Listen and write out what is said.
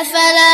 أفلا